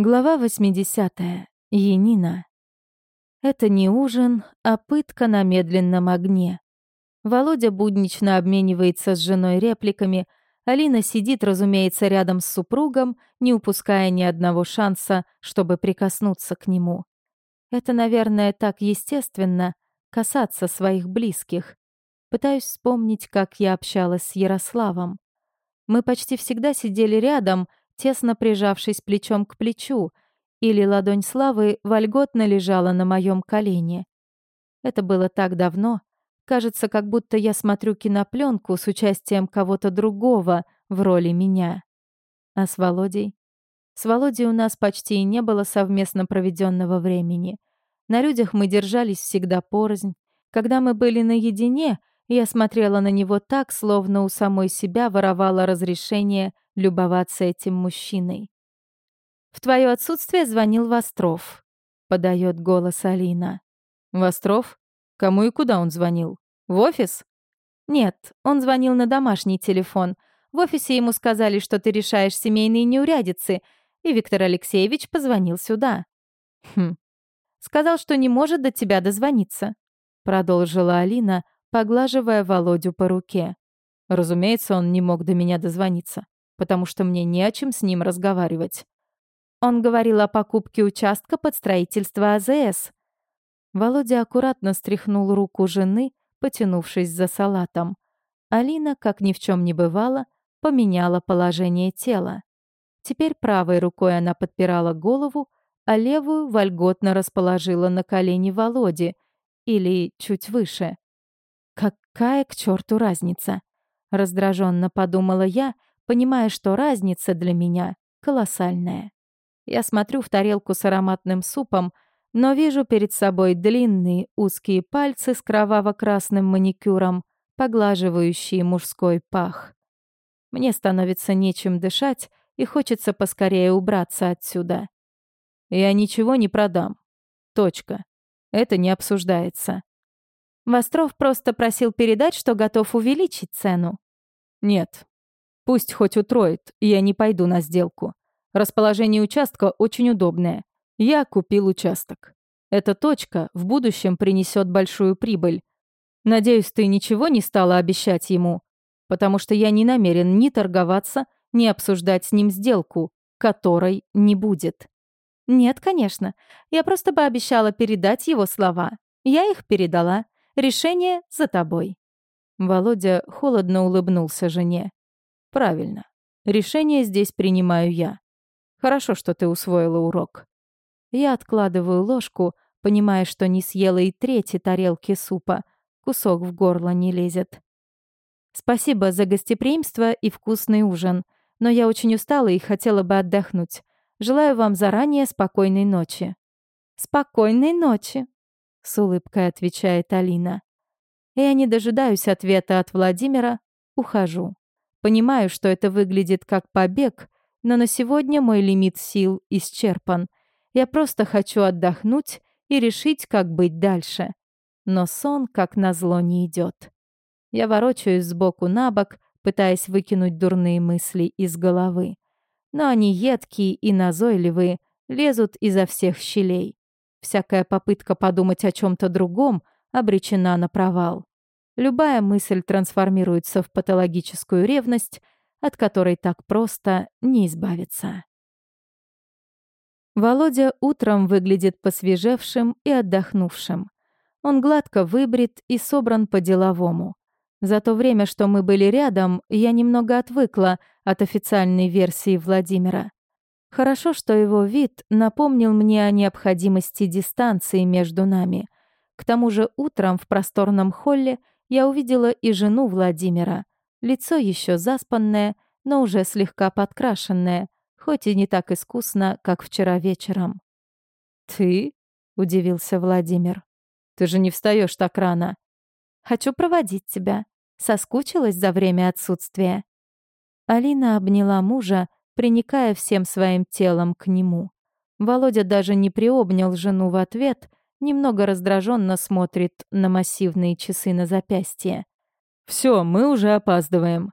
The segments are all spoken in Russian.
Глава 80. Енина. Это не ужин, а пытка на медленном огне. Володя буднично обменивается с женой репликами, Алина сидит, разумеется, рядом с супругом, не упуская ни одного шанса, чтобы прикоснуться к нему. Это, наверное, так естественно — касаться своих близких. Пытаюсь вспомнить, как я общалась с Ярославом. Мы почти всегда сидели рядом — тесно прижавшись плечом к плечу, или ладонь Славы вольготно лежала на моем колене. Это было так давно. Кажется, как будто я смотрю кинопленку с участием кого-то другого в роли меня. А с Володей? С Володей у нас почти и не было совместно проведенного времени. На людях мы держались всегда порознь. Когда мы были наедине, я смотрела на него так, словно у самой себя воровала разрешение любоваться этим мужчиной. «В твое отсутствие звонил Востров», — подает голос Алина. «Востров? Кому и куда он звонил? В офис?» «Нет, он звонил на домашний телефон. В офисе ему сказали, что ты решаешь семейные неурядицы, и Виктор Алексеевич позвонил сюда». «Хм. Сказал, что не может до тебя дозвониться», — продолжила Алина, поглаживая Володю по руке. Разумеется, он не мог до меня дозвониться потому что мне не о чем с ним разговаривать. Он говорил о покупке участка под строительство АЗС. Володя аккуратно стряхнул руку жены, потянувшись за салатом. Алина, как ни в чем не бывало, поменяла положение тела. Теперь правой рукой она подпирала голову, а левую вольготно расположила на колени Володи, или чуть выше. Какая к черту разница? Раздраженно подумала я понимая, что разница для меня колоссальная. Я смотрю в тарелку с ароматным супом, но вижу перед собой длинные узкие пальцы с кроваво-красным маникюром, поглаживающие мужской пах. Мне становится нечем дышать, и хочется поскорее убраться отсюда. Я ничего не продам. Точка. Это не обсуждается. Востров просто просил передать, что готов увеличить цену. Нет, Пусть хоть утроит, я не пойду на сделку. Расположение участка очень удобное. Я купил участок. Эта точка в будущем принесет большую прибыль. Надеюсь, ты ничего не стала обещать ему, потому что я не намерен ни торговаться, ни обсуждать с ним сделку, которой не будет. Нет, конечно. Я просто пообещала передать его слова. Я их передала. Решение за тобой. Володя холодно улыбнулся жене. Правильно. Решение здесь принимаю я. Хорошо, что ты усвоила урок. Я откладываю ложку, понимая, что не съела и трети тарелки супа. Кусок в горло не лезет. Спасибо за гостеприимство и вкусный ужин, но я очень устала и хотела бы отдохнуть. Желаю вам заранее спокойной ночи. Спокойной ночи, с улыбкой отвечает Алина. Я не дожидаюсь ответа от Владимира, ухожу. Понимаю, что это выглядит как побег, но на сегодня мой лимит сил исчерпан. Я просто хочу отдохнуть и решить, как быть дальше. Но сон, как назло, не идет. Я ворочаюсь сбоку на бок, пытаясь выкинуть дурные мысли из головы. Но они едкие и назойливые, лезут изо всех щелей. Всякая попытка подумать о чем-то другом обречена на провал. Любая мысль трансформируется в патологическую ревность, от которой так просто не избавиться. Володя утром выглядит посвежевшим и отдохнувшим. Он гладко выбрит и собран по-деловому. За то время, что мы были рядом, я немного отвыкла от официальной версии Владимира. Хорошо, что его вид напомнил мне о необходимости дистанции между нами. К тому же утром в просторном холле я увидела и жену Владимира. Лицо еще заспанное, но уже слегка подкрашенное, хоть и не так искусно, как вчера вечером. «Ты?» — удивился Владимир. «Ты же не встаешь так рано». «Хочу проводить тебя. Соскучилась за время отсутствия». Алина обняла мужа, приникая всем своим телом к нему. Володя даже не приобнял жену в ответ, немного раздраженно смотрит на массивные часы на запястье. «Все, мы уже опаздываем».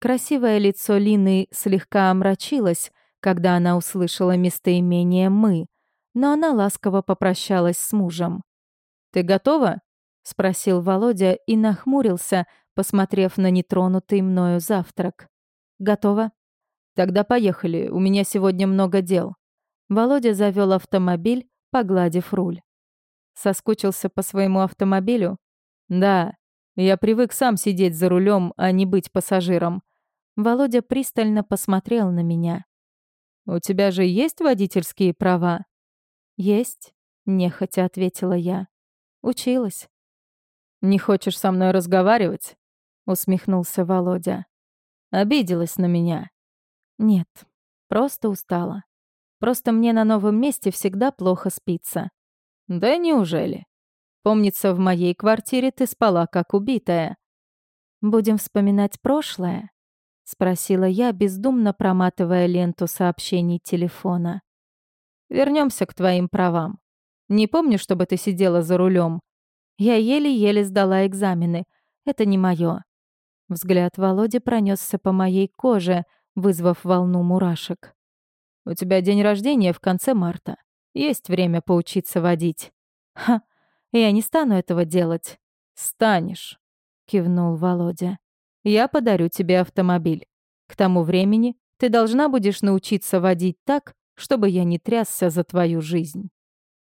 Красивое лицо Лины слегка омрачилось, когда она услышала местоимение «мы», но она ласково попрощалась с мужем. «Ты готова?» — спросил Володя и нахмурился, посмотрев на нетронутый мною завтрак. «Готова?» «Тогда поехали, у меня сегодня много дел». Володя завел автомобиль, погладив руль. Соскучился по своему автомобилю? Да, я привык сам сидеть за рулем, а не быть пассажиром. Володя пристально посмотрел на меня. «У тебя же есть водительские права?» «Есть», — нехотя ответила я. «Училась». «Не хочешь со мной разговаривать?» — усмехнулся Володя. «Обиделась на меня». «Нет, просто устала. Просто мне на новом месте всегда плохо спится». «Да неужели? Помнится, в моей квартире ты спала как убитая». «Будем вспоминать прошлое?» — спросила я, бездумно проматывая ленту сообщений телефона. Вернемся к твоим правам. Не помню, чтобы ты сидела за рулем. Я еле-еле сдала экзамены. Это не мое. Взгляд Володи пронесся по моей коже, вызвав волну мурашек. «У тебя день рождения в конце марта. Есть время поучиться водить». «Ха, я не стану этого делать». «Станешь», — кивнул Володя. Я подарю тебе автомобиль. К тому времени ты должна будешь научиться водить так, чтобы я не трясся за твою жизнь.